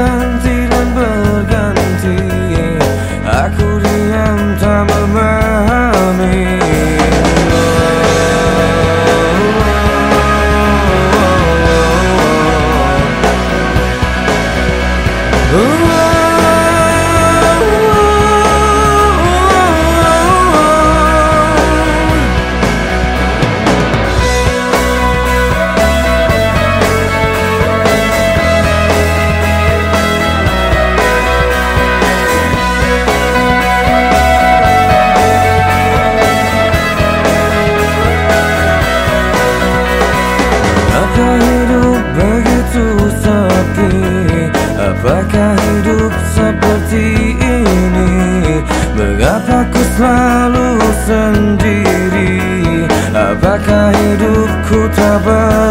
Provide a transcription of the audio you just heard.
gantian berganti aku diam tak memahami oh, oh, oh, oh. Apakah hidup seperti ini? Mengapa ku selalu sendiri? Apakah hidupku tak ber